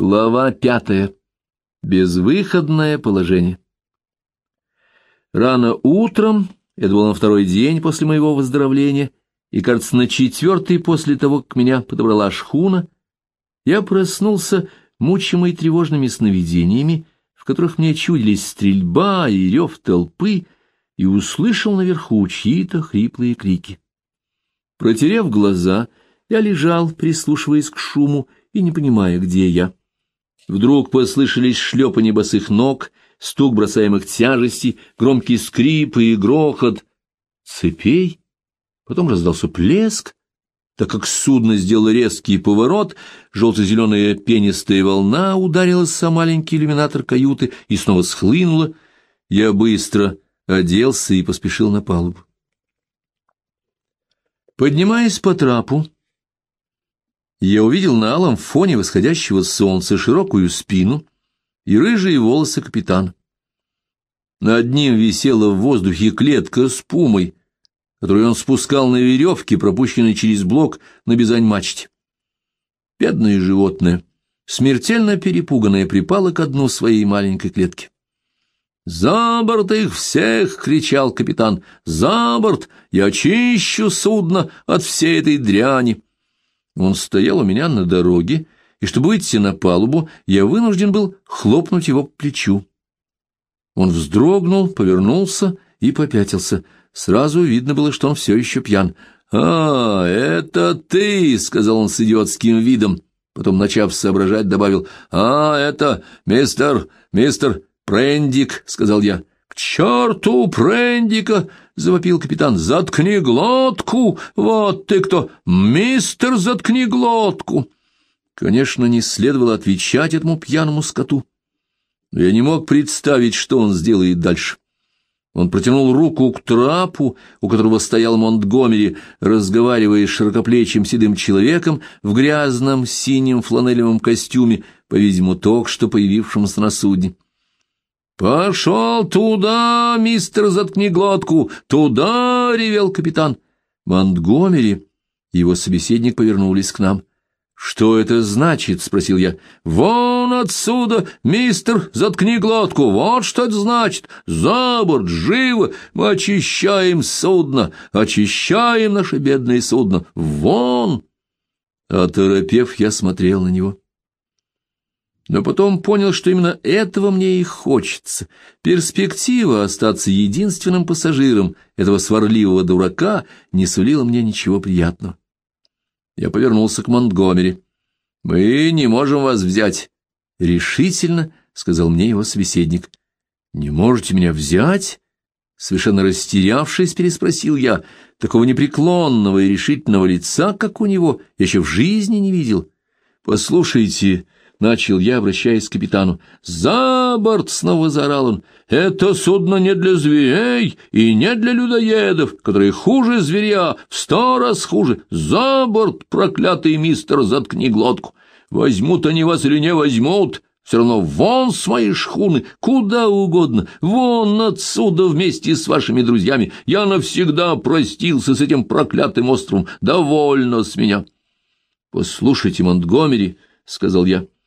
Глава пятая. Безвыходное положение. Рано утром, это был на второй день после моего выздоровления, и, кажется, на четвертый после того, как меня подобрала шхуна, я проснулся, мучимый тревожными сновидениями, в которых мне чудились стрельба и рев толпы, и услышал наверху чьи-то хриплые крики. Протерев глаза, я лежал, прислушиваясь к шуму и не понимая, где я. Вдруг послышались шлепанье босых ног, стук бросаемых тяжестей, громкий скрип и грохот цепей. Потом раздался плеск, так как судно сделало резкий поворот, желто-зеленая пенистая волна ударилась о маленький иллюминатор каюты и снова схлынула. Я быстро оделся и поспешил на палубу. Поднимаясь по трапу, я увидел на алом фоне восходящего солнца широкую спину и рыжие волосы капитана. Над ним висела в воздухе клетка с пумой, которую он спускал на веревке, пропущенной через блок на бизань-мачте. Бедное животное, смертельно перепуганное, припало к дну своей маленькой клетки. «За борт их всех!» — кричал капитан. «За борт! Я очищу судно от всей этой дряни!» Он стоял у меня на дороге, и чтобы выйти на палубу, я вынужден был хлопнуть его по плечу. Он вздрогнул, повернулся и попятился. Сразу видно было, что он все еще пьян. «А, это ты!» — сказал он с идиотским видом. Потом, начав соображать, добавил. «А, это мистер, мистер Прендик», — сказал я. «К черту Прендика!» — завопил капитан. «Заткни глотку! Вот ты кто! Мистер, заткни глотку!» Конечно, не следовало отвечать этому пьяному скоту. Но я не мог представить, что он сделает дальше. Он протянул руку к трапу, у которого стоял Монтгомери, разговаривая с широкоплечим седым человеком в грязном синем фланелевом костюме, по-видимому, только что появившемся на судне. «Пошел туда, мистер, заткни глотку! Туда!» — ревел капитан. Монтгомери его собеседник повернулись к нам. «Что это значит?» — спросил я. «Вон отсюда, мистер, заткни глотку! Вот что это значит! За борт, живо! Мы очищаем судно! Очищаем наше бедное судно! Вон!» Оторопев, я смотрел на него но потом понял, что именно этого мне и хочется. Перспектива остаться единственным пассажиром этого сварливого дурака не сулила мне ничего приятного. Я повернулся к Монтгомери. «Мы не можем вас взять». «Решительно», — сказал мне его собеседник. «Не можете меня взять?» Совершенно растерявшись, переспросил я. Такого непреклонного и решительного лица, как у него, я еще в жизни не видел. «Послушайте», — начал я, обращаясь к капитану. «За борт!» — снова заорал он. «Это судно не для зверей и не для людоедов, которые хуже зверя, в сто раз хуже. За борт, проклятый мистер, заткни глотку! Возьмут они вас или не возьмут!» Все равно вон с моей шхуны, куда угодно, вон отсюда вместе с вашими друзьями. Я навсегда простился с этим проклятым островом. Довольно с меня. — Послушайте, Монтгомери, — сказал я, —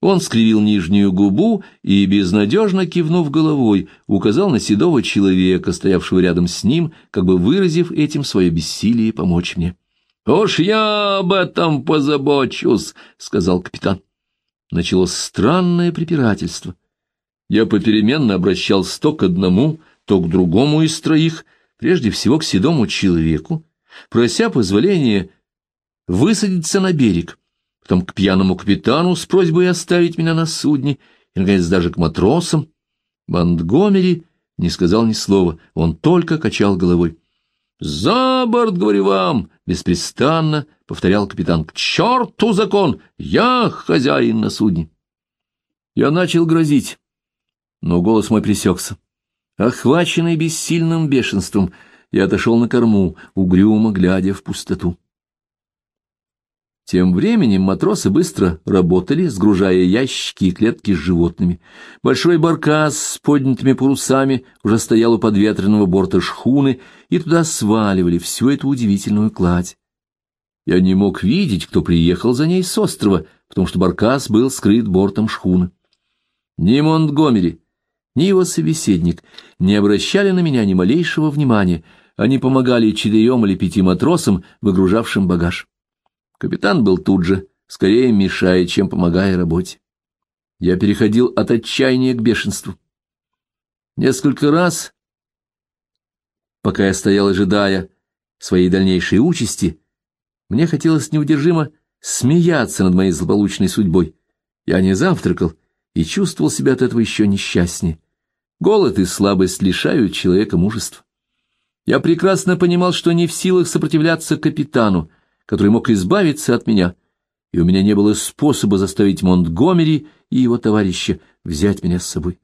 он скривил нижнюю губу и, безнадежно кивнув головой, указал на седого человека, стоявшего рядом с ним, как бы выразив этим свое бессилие помочь мне. — Уж я об этом позабочусь, — сказал капитан. Началось странное препирательство. Я попеременно обращался то к одному, то к другому из троих, прежде всего к седому человеку, прося позволения высадиться на берег потом к пьяному капитану с просьбой оставить меня на судне, и, наконец, даже к матросам. Монтгомери не сказал ни слова, он только качал головой. «За борт, говорю вам!» — беспрестанно повторял капитан. «К черту закон! Я хозяин на судне!» Я начал грозить, но голос мой пресекся. Охваченный бессильным бешенством, я отошел на корму, угрюмо глядя в пустоту. Тем временем матросы быстро работали, сгружая ящики и клетки с животными. Большой баркас с поднятыми парусами уже стоял у подветренного борта шхуны, и туда сваливали всю эту удивительную кладь. Я не мог видеть, кто приехал за ней с острова, потому что баркас был скрыт бортом шхуны. Ни Монтгомери, ни его собеседник не обращали на меня ни малейшего внимания, они помогали четырем или пяти матросам, выгружавшим багаж. Капитан был тут же, скорее мешая, чем помогая работе. Я переходил от отчаяния к бешенству. Несколько раз, пока я стоял, ожидая своей дальнейшей участи, мне хотелось неудержимо смеяться над моей злополучной судьбой. Я не завтракал и чувствовал себя от этого еще несчастнее. Голод и слабость лишают человека мужества. Я прекрасно понимал, что не в силах сопротивляться капитану, который мог избавиться от меня, и у меня не было способа заставить Монтгомери и его товарища взять меня с собой.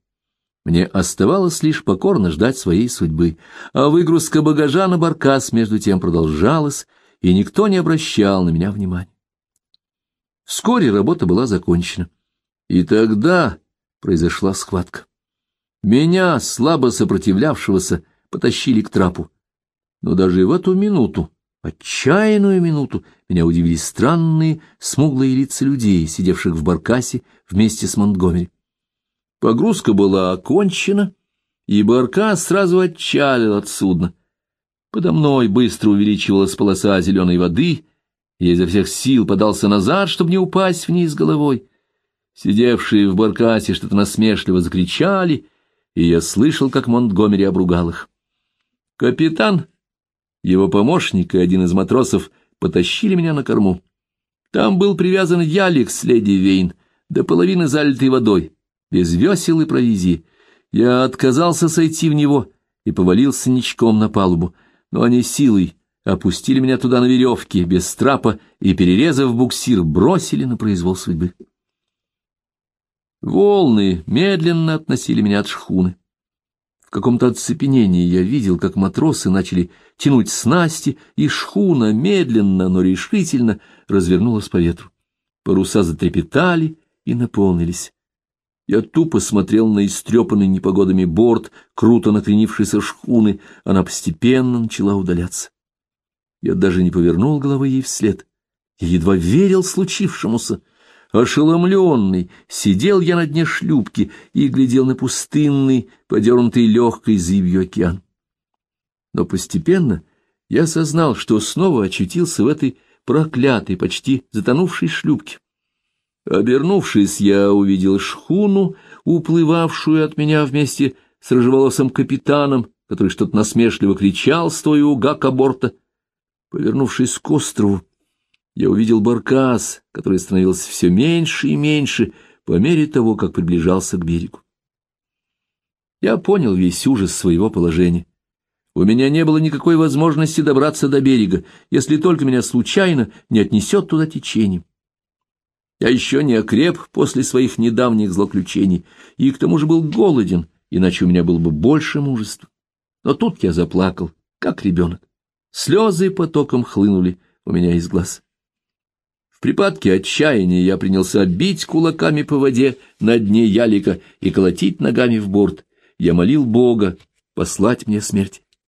Мне оставалось лишь покорно ждать своей судьбы, а выгрузка багажа на баркас между тем продолжалась, и никто не обращал на меня внимания. Вскоре работа была закончена, и тогда произошла схватка. Меня, слабо сопротивлявшегося, потащили к трапу. Но даже в эту минуту, отчаянную минуту, меня удивили странные, смуглые лица людей, сидевших в баркасе вместе с Монтгомери. Погрузка была окончена, и баркас сразу отчалил от судна. Подо мной быстро увеличивалась полоса зеленой воды, я изо всех сил подался назад, чтобы не упасть вниз головой. Сидевшие в баркасе что-то насмешливо закричали, и я слышал, как Монтгомери обругал их. Капитан, его помощник и один из матросов потащили меня на корму. Там был привязан ялик с леди Вейн, до половины залитый водой, без весел и провизии. Я отказался сойти в него и повалился ничком на палубу, но они силой опустили меня туда на веревке, без трапа, и, перерезав буксир, бросили на произвол судьбы. Волны медленно относили меня от шхуны каком-то оцепенении я видел, как матросы начали тянуть снасти, и шхуна медленно, но решительно развернулась по ветру. Паруса затрепетали и наполнились. Я тупо смотрел на истрепанный непогодами борт, круто накренившейся шхуны, она постепенно начала удаляться. Я даже не повернул головы ей вслед. Я едва верил случившемуся. Ошеломленный, сидел я на дне шлюпки и глядел на пустынный, подернутый легкой зыбью океан. Но постепенно я осознал, что снова очутился в этой проклятой, почти затонувшей шлюпке. Обернувшись, я увидел шхуну, уплывавшую от меня вместе с рыжеволосым капитаном, который что-то насмешливо кричал, стоя у гака борта. Повернувшись к острову, я увидел баркас, который становился все меньше и меньше по мере того, как приближался к берегу. Я понял весь ужас своего положения. У меня не было никакой возможности добраться до берега, если только меня случайно не отнесет туда течением. Я еще не окреп после своих недавних злоключений, и к тому же был голоден, иначе у меня было бы больше мужества. Но тут я заплакал, как ребенок. Слезы потоком хлынули у меня из глаз припадке отчаяния я принялся бить кулаками по воде на дне ялика и колотить ногами в борт. Я молил Бога послать мне смерть.